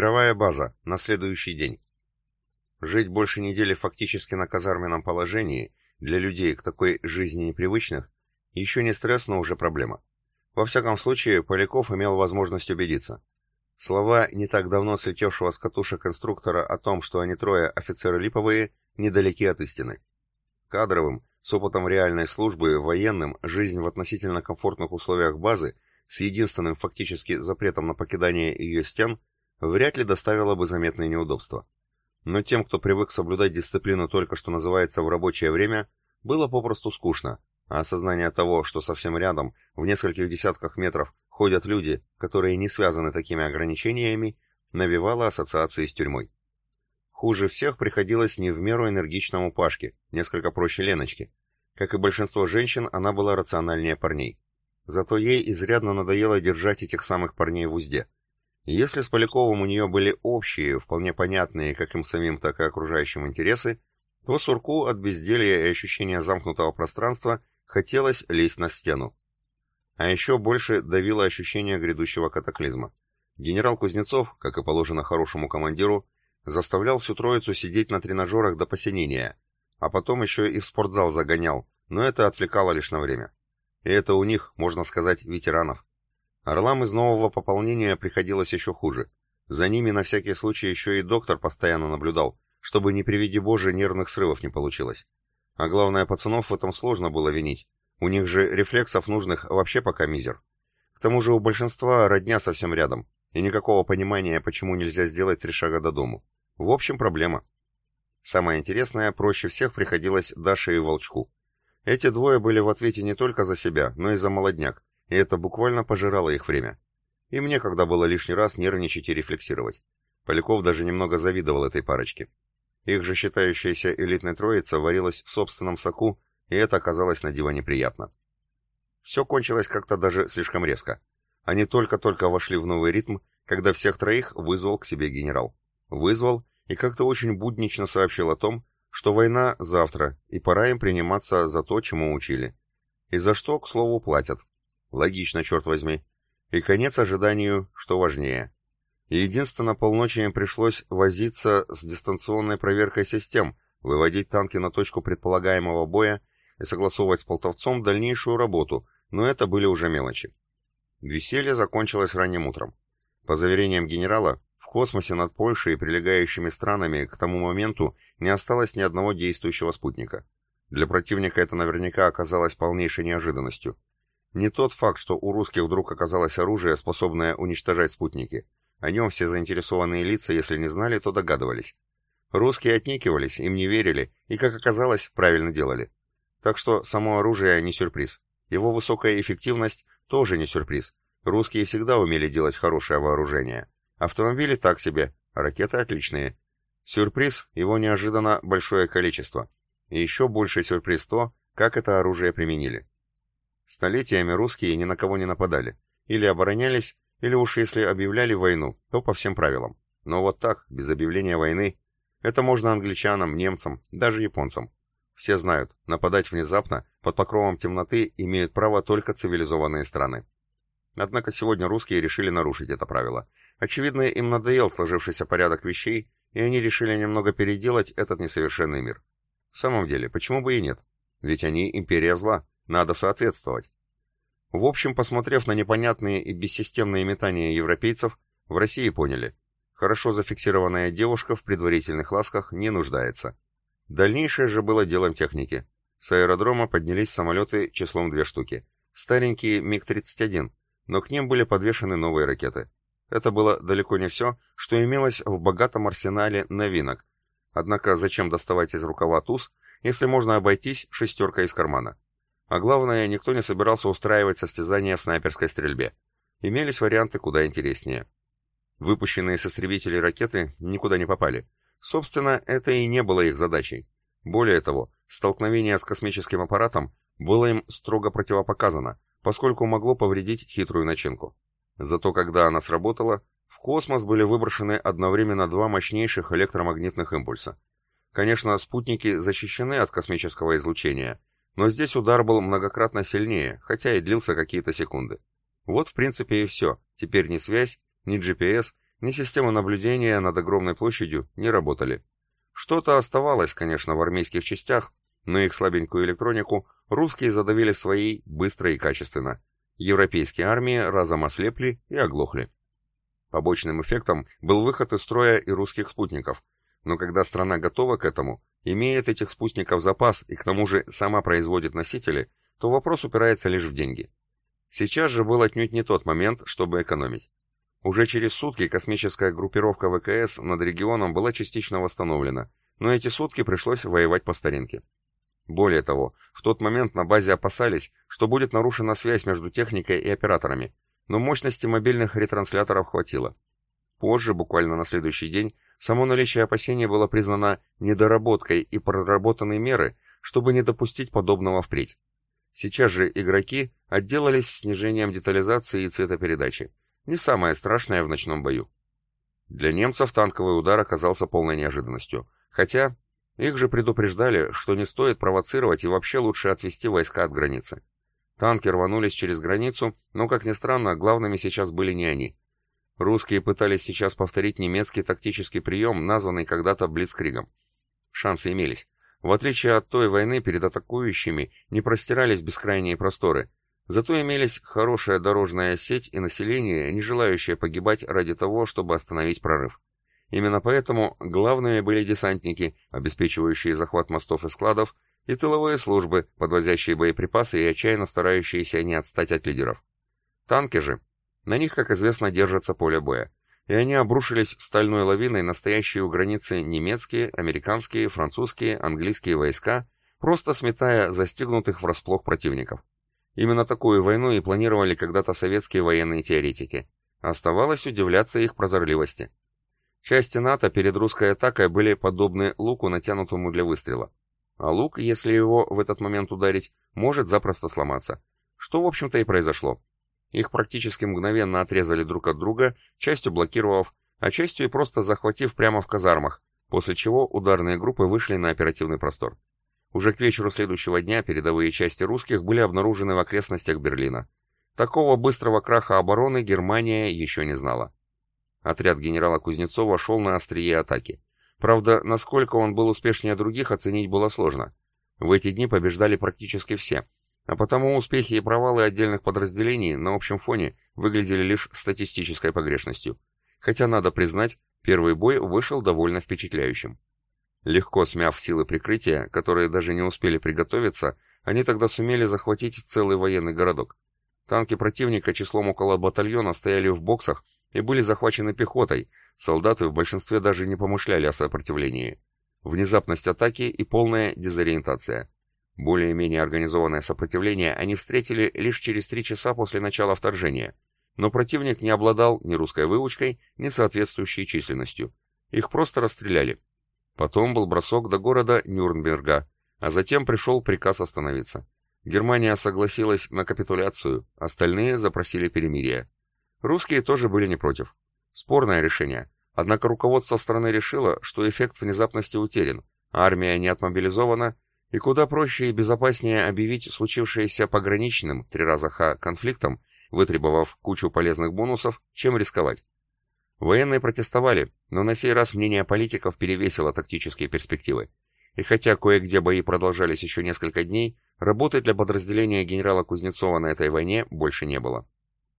Игровая база. На следующий день. Жить больше недели фактически на казарменном положении для людей к такой жизни непривычных еще не стресс, но уже проблема. Во всяком случае, Поляков имел возможность убедиться. Слова не так давно слетевшего с катушек инструктора о том, что они трое офицеры липовые, недалеки от истины. Кадровым, с опытом реальной службы, военным, жизнь в относительно комфортных условиях базы, с единственным фактически запретом на покидание ее стен, вряд ли доставила бы заметные неудобства. Но тем, кто привык соблюдать дисциплину только что называется в рабочее время, было попросту скучно, а осознание того, что совсем рядом, в нескольких десятках метров, ходят люди, которые не связаны такими ограничениями, навевало ассоциации с тюрьмой. Хуже всех приходилось не в меру энергичному Пашке, несколько проще Леночки. Как и большинство женщин, она была рациональнее парней. Зато ей изрядно надоело держать этих самых парней в узде. Если с Поляковым у нее были общие, вполне понятные как им самим, так и окружающим интересы, то Сурку от безделья и ощущения замкнутого пространства хотелось лезть на стену. А еще больше давило ощущение грядущего катаклизма. Генерал Кузнецов, как и положено хорошему командиру, заставлял всю троицу сидеть на тренажерах до посинения, а потом еще и в спортзал загонял, но это отвлекало лишь на время. И это у них, можно сказать, ветеранов. Орлам из нового пополнения приходилось еще хуже. За ними на всякий случай еще и доктор постоянно наблюдал, чтобы не приведи Боже нервных срывов не получилось. А главное, пацанов в этом сложно было винить. У них же рефлексов нужных вообще пока мизер. К тому же у большинства родня совсем рядом, и никакого понимания, почему нельзя сделать три шага до дому. В общем, проблема. Самое интересное, проще всех приходилось Даше и Волчку. Эти двое были в ответе не только за себя, но и за молодняк, и это буквально пожирало их время. И мне когда было лишний раз нервничать и рефлексировать. Поляков даже немного завидовал этой парочке. Их же считающаяся элитной троица варилась в собственном соку, и это оказалось на диво неприятно. Все кончилось как-то даже слишком резко. Они только-только вошли в новый ритм, когда всех троих вызвал к себе генерал. Вызвал и как-то очень буднично сообщил о том, что война завтра, и пора им приниматься за то, чему учили. И за что, к слову, платят. Логично, черт возьми. И конец ожиданию, что важнее. Единственно полночи им пришлось возиться с дистанционной проверкой систем, выводить танки на точку предполагаемого боя и согласовывать с полтовцом дальнейшую работу, но это были уже мелочи. Веселье закончилось ранним утром. По заверениям генерала, в космосе над Польшей и прилегающими странами к тому моменту не осталось ни одного действующего спутника. Для противника это наверняка оказалось полнейшей неожиданностью. Не тот факт, что у русских вдруг оказалось оружие, способное уничтожать спутники. О нем все заинтересованные лица, если не знали, то догадывались. Русские отнекивались, им не верили, и, как оказалось, правильно делали. Так что само оружие не сюрприз. Его высокая эффективность тоже не сюрприз. Русские всегда умели делать хорошее вооружение. Автомобили так себе, ракеты отличные. Сюрприз — его неожиданно большое количество. И еще больший сюрприз то, как это оружие применили. Столетиями русские ни на кого не нападали. Или оборонялись, или уж если объявляли войну, то по всем правилам. Но вот так, без объявления войны, это можно англичанам, немцам, даже японцам. Все знают, нападать внезапно, под покровом темноты, имеют право только цивилизованные страны. Однако сегодня русские решили нарушить это правило. Очевидно, им надоел сложившийся порядок вещей, и они решили немного переделать этот несовершенный мир. В самом деле, почему бы и нет? Ведь они империя зла. Надо соответствовать. В общем, посмотрев на непонятные и бессистемные метания европейцев, в России поняли. Хорошо зафиксированная девушка в предварительных ласках не нуждается. Дальнейшее же было делом техники. С аэродрома поднялись самолеты числом две штуки. Старенькие МиГ-31, но к ним были подвешены новые ракеты. Это было далеко не все, что имелось в богатом арсенале новинок. Однако зачем доставать из рукава туз, если можно обойтись шестеркой из кармана? А главное, никто не собирался устраивать состязания в снайперской стрельбе. Имелись варианты куда интереснее. Выпущенные с истребителей ракеты никуда не попали. Собственно, это и не было их задачей. Более того, столкновение с космическим аппаратом было им строго противопоказано, поскольку могло повредить хитрую начинку. Зато когда она сработала, в космос были выброшены одновременно два мощнейших электромагнитных импульса. Конечно, спутники защищены от космического излучения, но здесь удар был многократно сильнее, хотя и длился какие-то секунды. Вот в принципе и все. Теперь ни связь, ни GPS, ни системы наблюдения над огромной площадью не работали. Что-то оставалось, конечно, в армейских частях, но их слабенькую электронику русские задавили своей быстро и качественно. Европейские армии разом ослепли и оглохли. Побочным эффектом был выход из строя и русских спутников, но когда страна готова к этому, имеет этих спутников запас и к тому же сама производит носители, то вопрос упирается лишь в деньги. Сейчас же был отнюдь не тот момент, чтобы экономить. Уже через сутки космическая группировка ВКС над регионом была частично восстановлена, но эти сутки пришлось воевать по старинке. Более того, в тот момент на базе опасались, что будет нарушена связь между техникой и операторами, но мощности мобильных ретрансляторов хватило. Позже, буквально на следующий день, само наличие опасений было признано недоработкой и проработанной меры, чтобы не допустить подобного впредь. Сейчас же игроки отделались снижением детализации и цветопередачи. Не самое страшное в ночном бою. Для немцев танковый удар оказался полной неожиданностью. Хотя их же предупреждали, что не стоит провоцировать и вообще лучше отвести войска от границы. Танки рванулись через границу, но, как ни странно, главными сейчас были не они. Русские пытались сейчас повторить немецкий тактический прием, названный когда-то Блицкригом. Шансы имелись. В отличие от той войны, перед атакующими не простирались бескрайние просторы. Зато имелись хорошая дорожная сеть и население, не желающее погибать ради того, чтобы остановить прорыв. Именно поэтому главными были десантники, обеспечивающие захват мостов и складов, и тыловые службы, подвозящие боеприпасы и отчаянно старающиеся не отстать от лидеров. Танки же, на них, как известно, держится поле боя, и они обрушились стальной лавиной настоящие у границы немецкие, американские, французские, английские войска, просто сметая застигнутых врасплох противников. Именно такую войну и планировали когда-то советские военные теоретики. Оставалось удивляться их прозорливости. Части НАТО перед русской атакой были подобны луку, натянутому для выстрела. А лук, если его в этот момент ударить, может запросто сломаться. Что, в общем-то, и произошло. Их практически мгновенно отрезали друг от друга, частью блокировав, а частью и просто захватив прямо в казармах, после чего ударные группы вышли на оперативный простор. Уже к вечеру следующего дня передовые части русских были обнаружены в окрестностях Берлина. Такого быстрого краха обороны Германия еще не знала. Отряд генерала Кузнецова шел на острие атаки. Правда, насколько он был успешнее других, оценить было сложно. В эти дни побеждали практически все, а потому успехи и провалы отдельных подразделений на общем фоне выглядели лишь статистической погрешностью. Хотя, надо признать, первый бой вышел довольно впечатляющим. Легко смяв силы прикрытия, которые даже не успели приготовиться, они тогда сумели захватить целый военный городок. Танки противника числом около батальона стояли в боксах и были захвачены пехотой, солдаты в большинстве даже не помышляли о сопротивлении. Внезапность атаки и полная дезориентация. Более-менее организованное сопротивление они встретили лишь через три часа после начала вторжения, но противник не обладал ни русской выучкой, ни соответствующей численностью. Их просто расстреляли. Потом был бросок до города Нюрнберга, а затем пришел приказ остановиться. Германия согласилась на капитуляцию, остальные запросили перемирие. Русские тоже были не против. Спорное решение. Однако руководство страны решило, что эффект внезапности утерян, армия не отмобилизована, и куда проще и безопаснее объявить случившееся пограничным, три раза ха, конфликтом, вытребовав кучу полезных бонусов, чем рисковать. Военные протестовали, но на сей раз мнение политиков перевесило тактические перспективы. И хотя кое-где бои продолжались еще несколько дней, работы для подразделения генерала Кузнецова на этой войне больше не было.